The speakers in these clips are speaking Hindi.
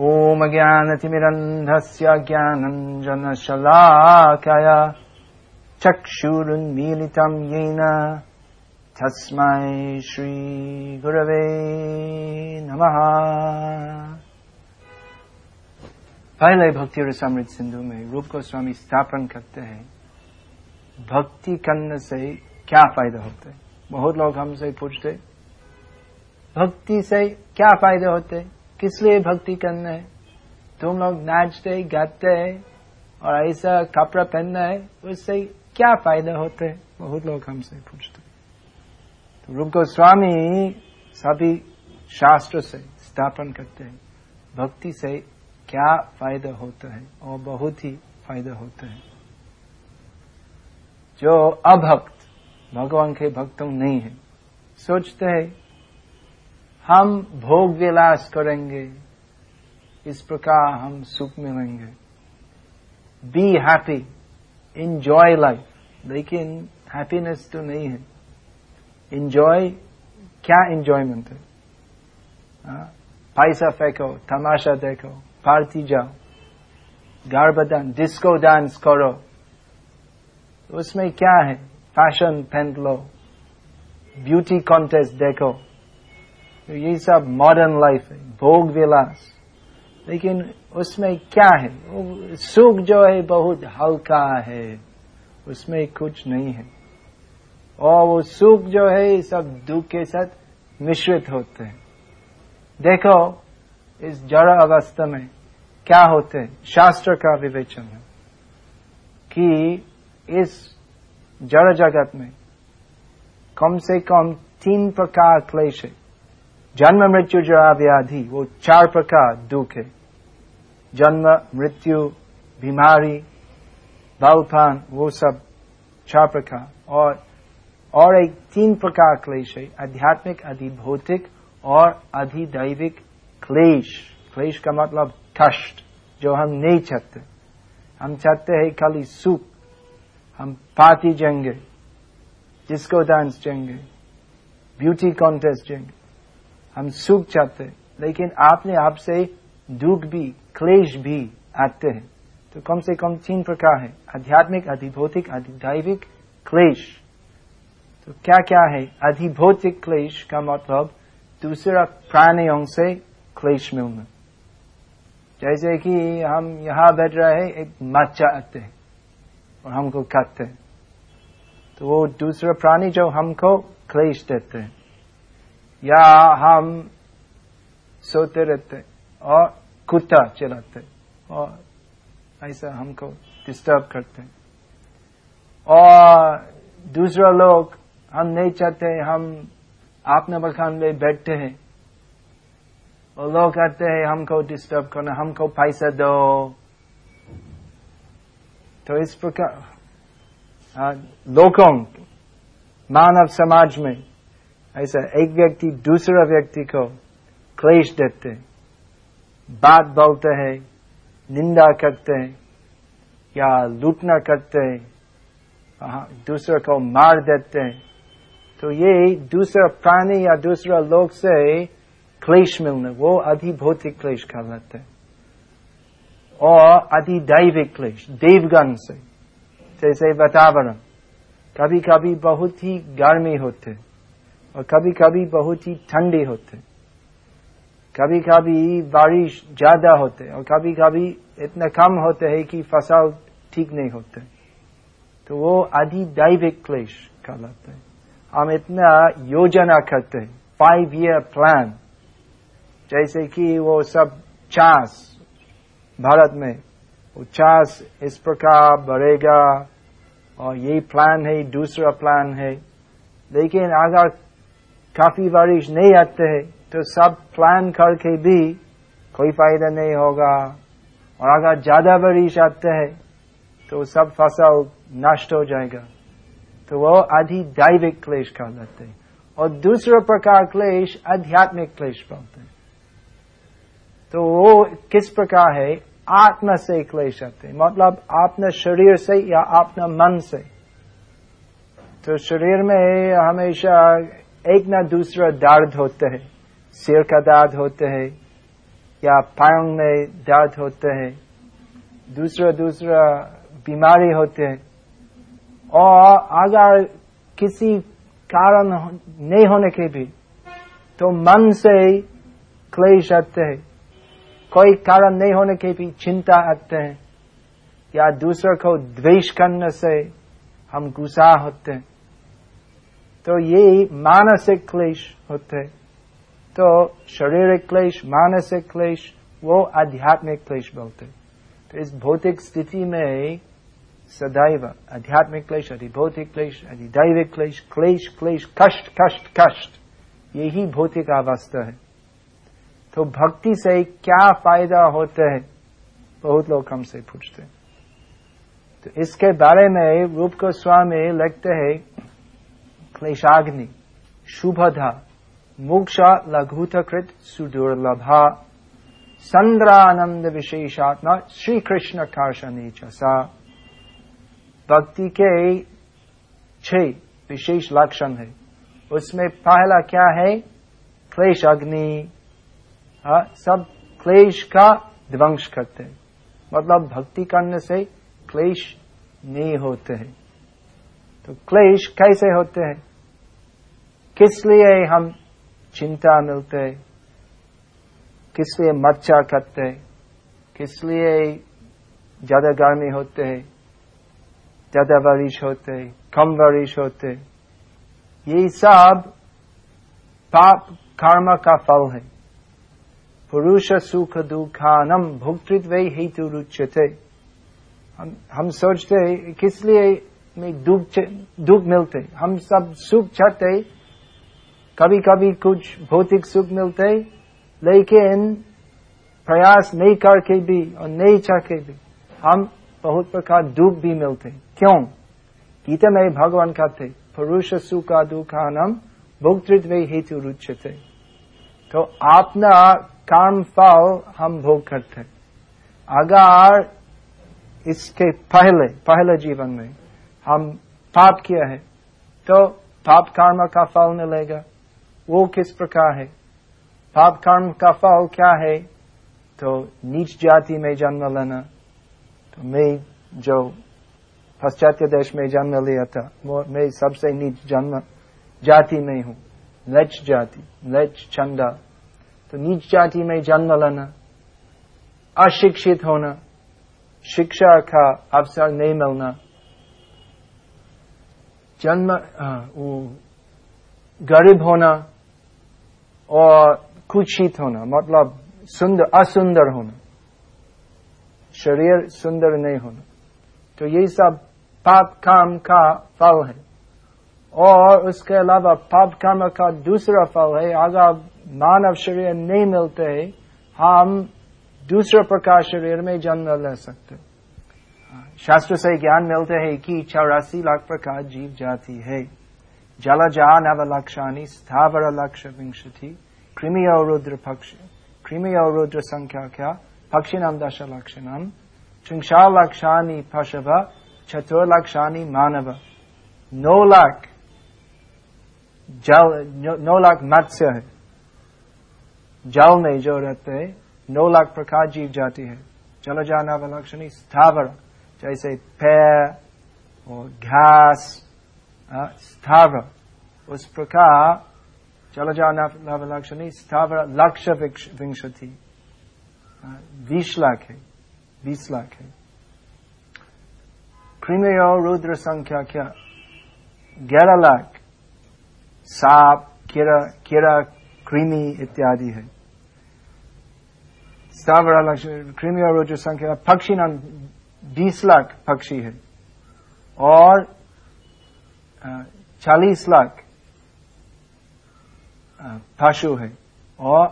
ॐ ज्ञानतिमिरन्धस्य ज्ञानञ्जनशलाकय चक्षुरुन्मीलितं येन तस्मै श्रीगुरवे नमः। पहले भक्ति रसामृत सिंधु में रूप गोस्वामी स्थापन करते हैं। भक्ति करने से क्या फ़ायदा होता बहुत लोग हमसे पूछते भक्ति से क्या फ़ायदे होते किस लिए भक्ति करना है? तुम लोग नाचते, गाते, और ऐसा कपड़ा पहनना है, उससे क्या फ़ायदा होते है? बहुत लोग हमसे पूछते तो रूप गोस्वामी सभी शास्त्र से स्थापन करते हैं। भक्ति से क्या फ़ायदा होता है? और बहुत ही फ़ायदा होता है। जो अभक्त, भगवान के भक्तों नहीं है, सोचते हैं हम भोग विलास करेंगे। इस प्रकार हम सुख मिलेंगे। बी हैप्पी इंजॉय लाइफ लेकिन हैप्पीनेस तो नहीं है। इंजॉय क्या इंजॉयमेंट है? हाँ? पैसा फेंको, तमाशा देखो पार्टी जाओ। गार्बदान डिस्को डांस करो। उसमें क्या है? फ़ैशन पहन लो। ब्यूटी कॉन्टेस्ट देखो। तो ये सब मॉडर्न लाइफ है भोग विलास लेकिन उसमें क्या है? सुख जो है, बहुत हल्का है। उसमें कुछ नहीं है। और वो सुख जो है, सब दुख के साथ मिश्रित होते हैं। देखो, इस जड़ अवस्था में क्या होते हैं? शास्त्र का विवेचन है कि इस जड़ जगत में कम से कम तीन प्रकार क्लेश है। जन्म, मृत्यु जरा व्याधि वो चार प्रकार दुख है। जन्म, मृत्यु, बीमारी बालपान वो सब चार प्रकार। और और एक तीन प्रकार क्लेश है, आध्यात्मिक, अधिभौतिक और अधिदैविक क्लेश। क्लेश का मतलब कष्ट, जो हम नहीं चाहते। हम चाहते हैं खाली सुख। हम पार्टी जाएँगे डिस्को डांस जाएँगे ब्यूटी कॉन्टेस्ट जाएँगे हम सुख चाहते हैं। लेकिन आपने आपसे दुख भी, क्लेश भी आते हैं। तो कम से कम तीन प्रकार है। आध्यात्मिक, अधिभौतिक अधिदैविक क्लेश। तो क्या क्या है? अधिभौतिक क्लेश का मतलब दूसरा प्राणियों से क्लेश मिलना जैसे कि हम यहाँ बैठ रहे हैं, एक मच्छा आते हैं और हमको खाते हैं। तो वो दूसरा प्राणी जो हमको क्लेश देते हैं। या हम सोते रहते और कुत्ता चलाते और ऐसा हमको डिस्टर्ब करते। और दूसरा लोग, हम नहीं चाहते, हम आपने मकान में बैठते हैं। और लोग कहते हैं, हमको डिस्टर्ब करना, हमको पैसा दो। तो इस प्रकार लोगों, मानव समाज में ऐसा एक व्यक्ति दूसरा व्यक्ति को क्लेश देते बात बोलते हैं, निंदा करते हैं, या लूटना करते हैं दूसरे को मार देते हैं। तो ये दूसरा प्राणी या दूसरा लोग से क्लेश मिलना, वो अधिभौतिक क्लेश कहलाते हैं। और अधिदैविक क्लेश देवगन से, जैसे वातावरण कभी कभी बहुत ही गर्मी होते और कभी कभी बहुत ही ठंडी होते कभी कभी बारिश ज़्यादा होते और कभी कभी इतना कम होते है कि फ़सल ठीक नहीं होते। तो वो अधिदैविक क्लेश कहलाते हैं। हम इतना योजना करते हैं। फाइव ईयर प्लान जैसे कि वो सब चास भारत में, वो चास इस प्रकार बढ़ेगा और यही प्लान है, दूसरा प्लान है। लेकिन अगर काफ़ी बारिश नहीं आते है तो सब प्लान करके भी कोई फ़ायदा नहीं होगा। और अगर ज़्यादा बारिश आते है तो सब फ़सल नष्ट हो जाएगा। तो वो अधिदैविक क्लेश कहलाते हैं। और दूसरा प्रकार क्लेश आध्यात्मिक क्लेश बोलते हैं। तो वो किस प्रकार है? आत्मा से क्लेश आते हैं। मतलब अपने शरीर से या अपना मन से। तो शरीर में हमेशा एक ना दूसरा दर्द होते हैं। सिर का दर्द होते हैं या पायंग में दर्द होते हैं। दूसरा दूसरा बीमारी होते हैं। और अगर किसी कारण नहीं होने के भी तो मन से क्लेश आते हैं। कोई कारण नहीं होने के भी चिंता आते हैं। या दूसरे को द्वेष करने से हम गुस्सा होते हैं। तो ये मानसिक क्लेश होते तो शारीरिक क्लेश, मानसिक क्लेश, वो आध्यात्मिक क्लेश बोलते तो इस भौतिक स्थिति में सदैव आध्यात्मिक क्लेश, अधिभौतिक क्लेश, अधिदैविक क्लेश क्लेश क्लेश, कष्ट कष्ट कष्ट, यही भौतिक अवस्था है। तो भक्ति से क्या फ़ायदा होता है? बहुत लोग हमसे पूछते हैं। तो इसके बारे में रूप गोस्वामी लिखते हैं क्लेशाग्नि शुभधा मोक्ष लघुतकृत सुदुर्लभा संद्रानंद विशेषात्मा श्री कृष्ण कार्शनी सा भक्ति के छह विशेष लक्षण है। उसमें पहला क्या है? क्लेश अग्नि हाँ, सब क्लेश का ध्वंस करते हैं। मतलब भक्ति करने से क्लेश नहीं होते हैं। तो क्लेश कैसे होते हैं? किस लिए हम चिंता मिलते? किस लिए मच्छा करते? किस लिए ज़्यादा गर्मी होते? ज़्यादा बारिश होते? कम बारिश होते? ये सब पाप कर्म का फल है। पुरुष सुख दुखानम भुक्तृत्व हेतु रुचते हम हम सोचते किस लिए दुख दुख मिलते? हम सब सुख चाहते कभी कभी कुछ भौतिक सुख मिलते लेकिन प्रयास नहीं करके भी और नहीं चाह के भी हम बहुत प्रकार दुख भी मिलते क्यों? गीता में भगवान कहते पुरुष सुख दुखानम भुक्तृत्व हेतु रुचते तो अपना कर्म फल हम भोग करते अगर इसके पहले पहले जीवन में हम पाप किया है तो पाप कर्म का फल मिलेगा। वो किस प्रकार है? पाप कर्म का फल क्या है? तो नीच जाति में जन्म लेना। तो मैं जो पाश्चात्य देश में जन्म लिया था मैं सबसे नीच जन्म जाति में हूँ। लच जाति लच चंदा तो नीच जाति में जन्म लेना। अशिक्षित होना। शिक्षा का अवसर नहीं मिलना। जन्म गरीब होना। और कुचित होना मतलब सुंदर, असुंदर होना। शरीर सुंदर नहीं होना। तो ये सब पाप काम का फल है। और उसके अलावा पाप कर्म का दूसरा फल है, अगर मानव शरीर नहीं मिलते है, हम दूसरे प्रकार शरीर में जन्म ले सकते। शास्त्र से ज्ञान मिलते है कि चौरासी लाख प्रकार जीव जाति है। लक्ष विंशति कृमि और रुद्र पक्ष कृमि और रुद्र संख्या क्या पक्षी नाम दश लक्षणम त्रिंशा लक्षानी पशव चतुर्लक्षानी मानव नौ लाख जल नौ लाख मत्स्य है जल में जो रहते हैं नौ लाख प्रकार जीव जाती है जल जाना लक्षणी स्थावर जैसे पैर और घास स्थावर उस प्रकार चल जाना लक्षणी स्थावर लक्ष्य विंशति बीस लाख है बीस लाख है और रुद्र संख्या क्या ग्यारह लाख सांप कीड़ा कीड़ा कृमि इत्यादि है स्थावर लक्षण कृमि और जो संख्या पक्षी नाम बीस लाख पक्षी है और चालीस लाख पशु है और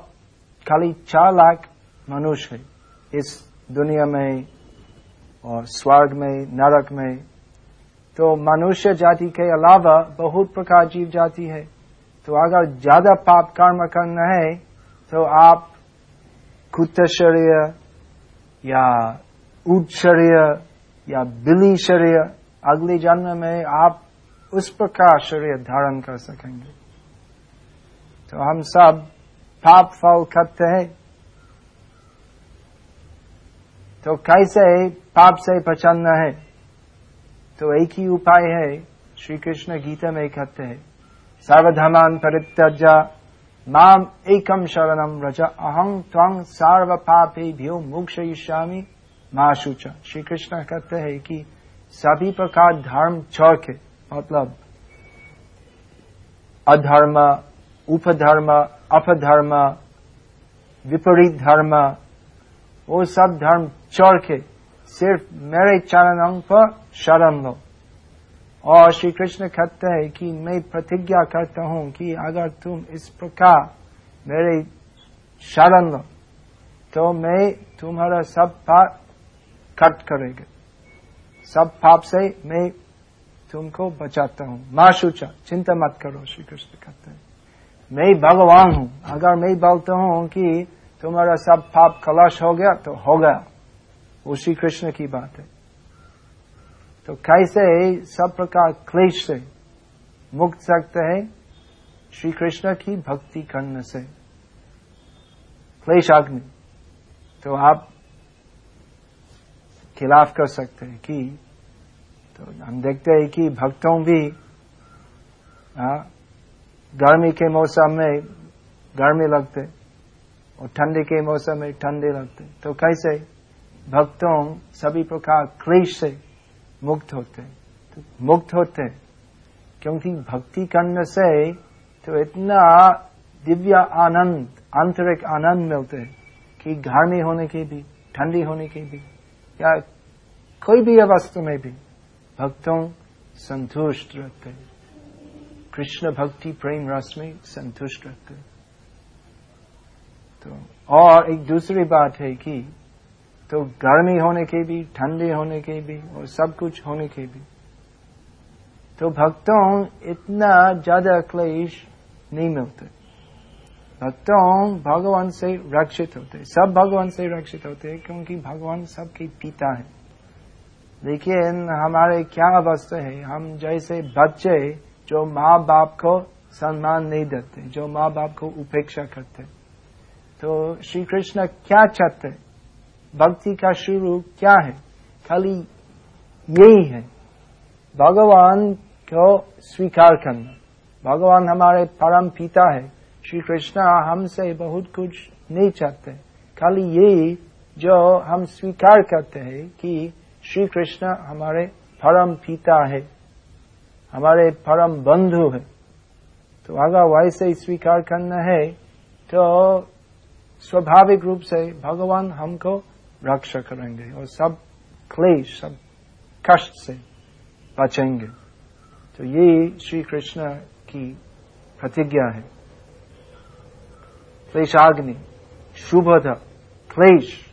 खाली चार लाख मनुष्य है इस दुनिया में और स्वर्ग में, नरक में। तो मनुष्य जाति के अलावा बहुत प्रकार जीव जाति है। तो अगर ज़्यादा पाप कर्म करना है तो आप कुत्ता या ऊट शरीर या बिली शरीर अगले जन्म में आप उस प्रकार शरीर धारण कर सकेंगे। तो हम सब पाप फल करते हैं। तो कैसे पाप से प्रचन्न है? तो एक ही उपाय है श्री कृष्ण गीता में कहते हैं सर्वधमान परित्यजा माम एकम शरणम रज अहं त्वं सर्व पापे भ्यो मोक्ष ईशामी श्री कृष्ण कहते हैं कि सभी प्रकार धर्म छोड़ के मतलब अधर्म, उपधर्म, अपधर्म, विपरीत धर्म, वो सब धर्म चढ़ के सिर्फ़ मेरे चरणों पर शरण लो। और श्री कृष्ण कहते हैं कि मैं प्रतिज्ञा करता हूँ कि अगर तुम इस प्रकार मेरे शरण लो तो मैं तुम्हारा सब पाप कट करेगा। सब पाप से मैं तुमको बचाता हूँ। माँ सूचा चिंता मत करो श्री कृष्ण कहते हैं। मैं भगवान हूँ। अगर मैं बोलता हूँ कि तुम्हारा सब पाप कलश हो गया तो हो गया। वो श्री कृष्ण की बात है। तो कैसे सब प्रकार क्लेश से मुक्त सकते हैं? श्री कृष्ण की भक्ति करने से। क्लेश अग्नि तो आप खिलाफ कर सकते हैं कि तो हम देखते हैं कि भक्तों भी हाँ, गर्मी के मौसम में गर्मी लगते और ठंडी के मौसम में ठंडी लगते। तो कैसे भक्तों सभी प्रकार क्लेश से मुक्त होते तो मुक्त होते क्योंकि भक्ति करने से तो इतना दिव्य आनंद आंतरिक आनंद मिलते कि गर्मी होने के भी ठंडी होने के भी या कोई भी अवस्था में भी। भक्तों, संतुष्ट रखते कृष्ण भक्ति, प्रेम रस में संतुष्ट रखते तो और एक दूसरी बात है कि तो गर्मी होने के भी, ठंडी होने के भी, और सब कुछ होने के भी। तो भक्तों, इतना ज़्यादा क्लेश नहीं मिलते। भक्तों भगवान से रक्षित होते सब भगवान से रक्षित होते क्योंकि भगवान सबके पिता है। लेकिन हमारे क्या अवस्था है? हम जैसे बच्चे जो माँ बाप को सम्मान नहीं देते, जो माँ बाप को उपेक्षा करते। तो श्री कृष्ण क्या चाहते? भक्ति का शुरू क्या है? खाली यही है। भगवान को स्वीकार करना। भगवान हमारे परम पिता है। श्री कृष्ण हमसे बहुत कुछ नहीं चाहते। खाली यही जो हम स्वीकार करते हैं कि श्री कृष्ण हमारे परम पिता है, हमारे परम बंधु है। तो अगर वैसे स्वीकार करना है तो स्वाभाविक रूप से भगवान हमको रक्षा करेंगे और सब क्लेश, सब कष्ट से बचेंगे। तो ये श्री कृष्ण की प्रतिज्ञा है। क्लेशाग्नि शुभध क्लेश।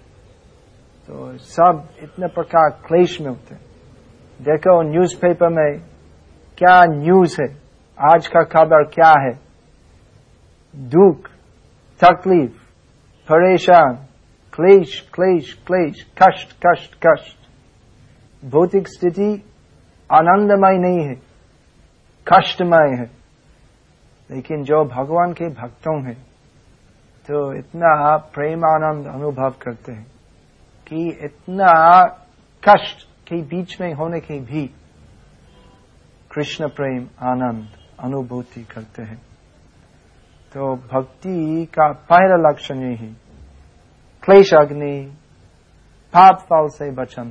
तो सब इतने प्रकार क्लेश मिलते देखो न्यूज़पेपर में क्या न्यूज़ है? आज का खबर क्या है? दुख, तकलीफ़, परेशान, क्लेश क्लेश क्लेश, कष्ट कष्ट कष्ट। भौतिक स्थिति आनंदमय नहीं है, कष्टमय है। लेकिन जो भगवान के भक्तों हैं तो इतना आप प्रेम आनंद अनुभव करते हैं। कि इतना कष्ट के बीच में होने के भी कृष्ण प्रेम, आनंद, अनुभूति करते हैं। तो भक्ति का पहला लक्षण यही। क्लेश, अग्नि, पाप, फल से बचन।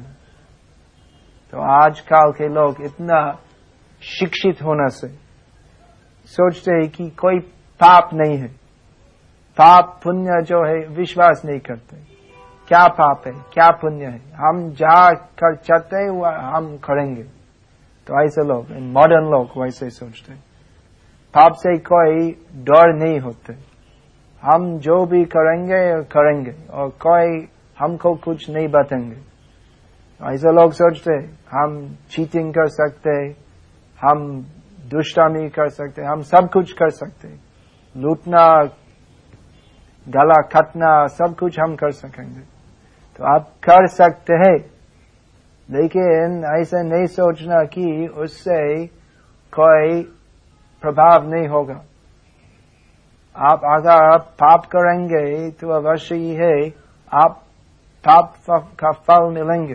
तो आजकल के लोग इतना शिक्षित होने से सोचते हैं कि कोई पाप नहीं है। पाप पुण्य जो है, विश्वास नहीं करते। क्या पाप है? क्या पुण्य है? हम जहाँ कर चाहते हैं, वह हम करेंगे तो ऐसे लोग मॉडर्न लोग वैसे सोचते पाप से कोई डर नहीं होते। हम जो भी करेंगे करेंगे, और कोई हमको कुछ नहीं बताएँगे। ऐसे लोग सोचते हम चीटिंग कर सकते हम दुष्टामी कर सकते हम सब कुछ कर सकते लूटना, गला खटना सब कुछ हम कर सकेंगे। तो आप कर सकते हैं। लेकिन ऐसा नहीं सोचना कि उससे कोई प्रभाव नहीं होगा। आप अगर पाप करेंगे तो अवश्य ही है, आप पाप का फल मिलेंगे।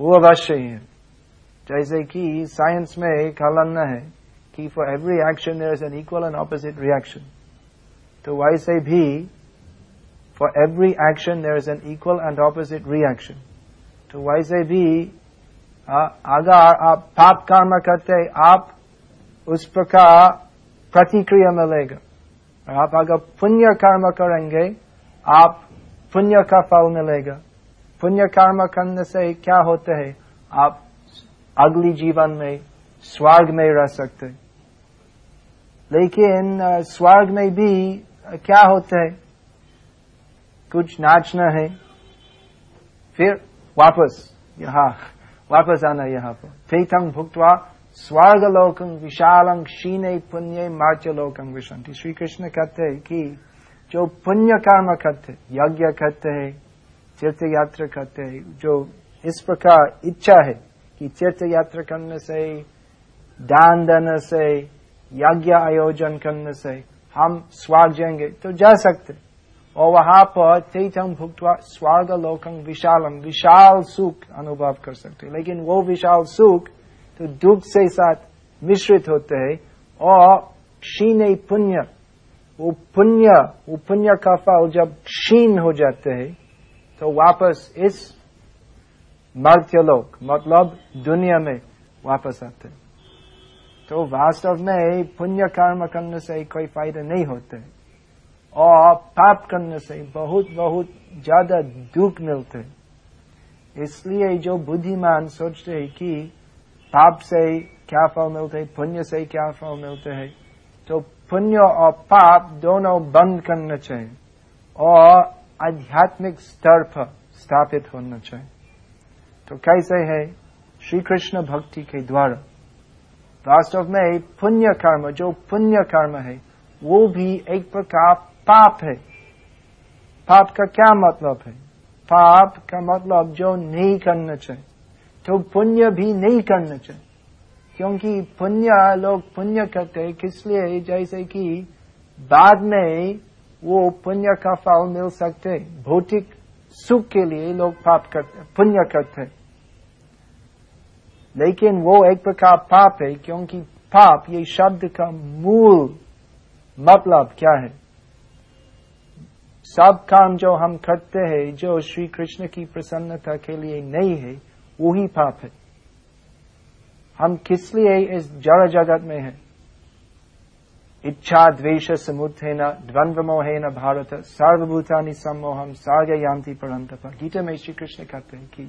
वो अवश्य ही है। जैसे कि साइंस में कलन है कि for every action there is an equal and opposite reaction तो वैसे भी for every action there is an equal and opposite reaction तो वैसे भी अगर आप पाप कर्म करते आप उस प्रकार प्रतिक्रिया मिलेगा। और आप अगर पुण्य कर्म करेंगे, आप पुण्य का फल मिलेगा। पुण्य कर्म करने से क्या होता है? आप अगली जीवन में, स्वर्ग में रह सकते लेकिन स्वर्ग में भी क्या होता है? कुछ नाचना है, फिर वापस यहाँ, वापस आना यहाँ पर। तीर्थंग भुक्तवा स्वर्गलोकं विशालं क्षीणे पुण्य मार्चलोकं विशंति श्री कृष्ण कहते हैं कि जो पुण्य कर्म करते, यज्ञ करते हैं तीर्थ यात्रा करते हैं, जो इस प्रकार इच्छा है कि तीर्थ यात्रा करने से, दान देने से, यज्ञ आयोजन करने से हम स्वर्ग जाएँगे तो जा सकते और वहाँ पर तीर्थम भुक्त स्वर्ग लोकं विशालम, विशाल सुख अनुभव कर सकते लेकिन वो विशाल सुख तो दुख से साथ मिश्रित होते हैं और क्षीण पुण्य वो पुण्य वो पुण्य का फल जब क्षीण हो जाते हैं तो वापस इस मर्त्यलोक मतलब दुनिया में वापस आते हैं। तो वास्तव में पुण्य कर्म करने से कोई फ़ायदा नहीं होते और पाप करने से बहुत बहुत ज़्यादा दुख मिलते इसलिए जो बुद्धिमान सोचते हैं कि पाप से क्या फल मिलते हैं, पुण्य से क्या फल मिलते हैं तो पुण्य और पाप दोनों बंद करना चाहिए और आध्यात्मिक स्तर पर स्थापित होना चाहिए। तो कैसे है? श्री कृष्ण भक्ति के द्वारा। वास्तव में पुण्य कर्म, जो पुण्य कर्म है, वो भी एक प्रकार पाप है। पाप का क्या मतलब है? पाप का मतलब जो नहीं करना चाहिए तो पुण्य भी नहीं करना चाहिए। क्योंकि पुण्य, लोग पुण्य करते हैं, किस लिए? जैसे कि बाद में वो पुण्य का फल मिल सकते भौतिक सुख के लिए लोग पाप करते, पुण्य करते लेकिन वो एक प्रकार पाप है, क्योंकि पाप, ये शब्द का मूल मतलब क्या है? सब काम जो हम करते हैं, जो श्री कृष्ण की प्रसन्नता के लिए नहीं है, वही पाप है। हम किस लिए इस जड़ जगत में हैं? इच्छा, द्वेष समुद्र न द्वंद्व न भारत, सर्वभूतानी सम्मोहम साग यांति परंत गीता में श्री कृष्ण कहते हैं कि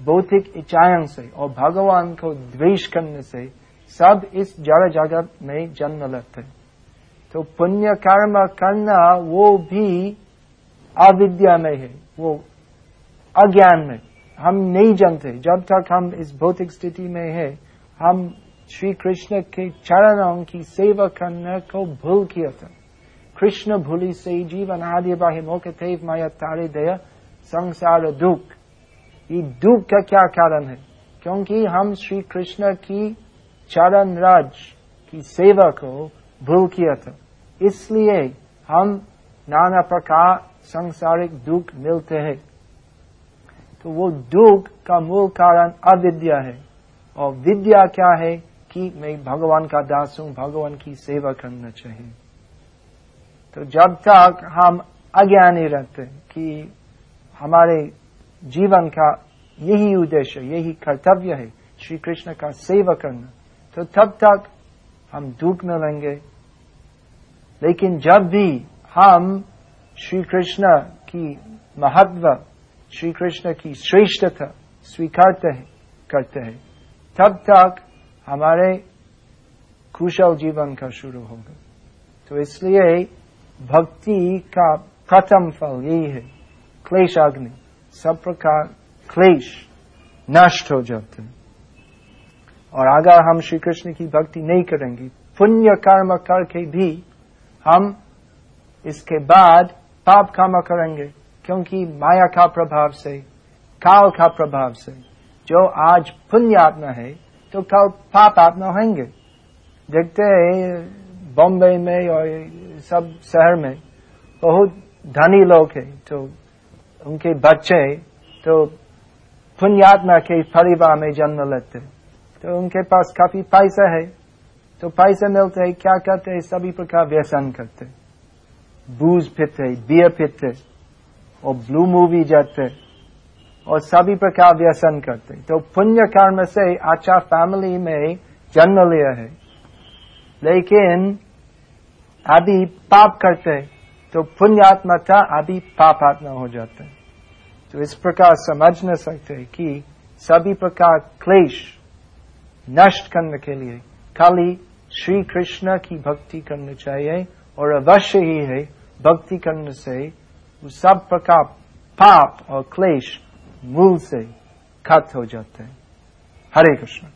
भौतिक इच्छाएँ से और भगवान को द्वेष करने से सब इस जड़ जगत में जन्म लेते तो पुण्य कर्म करना वो भी अविद्या में है, वो अज्ञान में हम नहीं जानते, जब तक हम इस भौतिक स्थिति में है, हम श्री कृष्ण के चरणों की सेवा करने को भूल किया था। कृष्ण भूली से जीवन आदि बाह्य मोक थे माया तारे दया, संसार दुख। ये दुख का क्या कारण है? क्योंकि हम श्री कृष्ण की चरण राज की सेवा को भूल किया था। इसलिए हम नाना प्रकार संसारिक दुख मिलते हैं। तो वो दुख का मूल कारण अविद्या है। और विद्या क्या है कि मैं भगवान का दास हूँ, भगवान की सेवा करना चाहिए। तो जब तक हम अज्ञानी रहते कि हमारे जीवन का यही उद्देश्य, यही कर्तव्य है श्री कृष्ण का सेवा करना तो तब तक हम दुख मिलेंगे लेकिन जब भी हम श्री कृष्ण की महत्व, श्री कृष्ण की श्रेष्ठता स्वीकारते हैं, करते हैं, तब तक हमारे कुशल जीवन का शुरू होगा। तो इसलिए भक्ति का प्रथम फल यही है। क्लेश अग्नि सब प्रकार क्लेश नष्ट हो जाते हैं। और अगर हम श्री कृष्ण की भक्ति नहीं करेंगे, पुण्य कर्म करके भी हम इसके बाद पाप कर्म करेंगे, क्योंकि माया का प्रभाव से, काल का प्रभाव से, जो आज पुण्य आत्मा है तो कल पाप आत्मा होंगे। देखते हैं, बॉम्बे में और सब शहर में बहुत धनी लोग हैं तो उनके बच्चे तो पुण्यात्मा के परिवार में जन्म लेते तो उनके पास काफ़ी पैसा है। तो पैसा मिलते है, क्या करते है? सभी प्रकार व्यसन करते बूज पीते बियर पीते और ब्लू मूवी जाते और सभी प्रकार व्यसन करते तो पुण्य कर्म से अच्छा फैमिली में जन्म लिया है। लेकिन अभी पाप करते तो पुण्यात्मा था अभी पाप आत्मा हो जाता तो इस प्रकार समझ न सकते कि सभी प्रकार क्लेश नष्ट करने के लिए खाली श्री कृष्ण की भक्ति करनी चाहिए और अवश्य ही है, भक्ति करने से सब प्रकार पाप और क्लेश मूल से खत हो जाते हैं। हरे कृष्ण।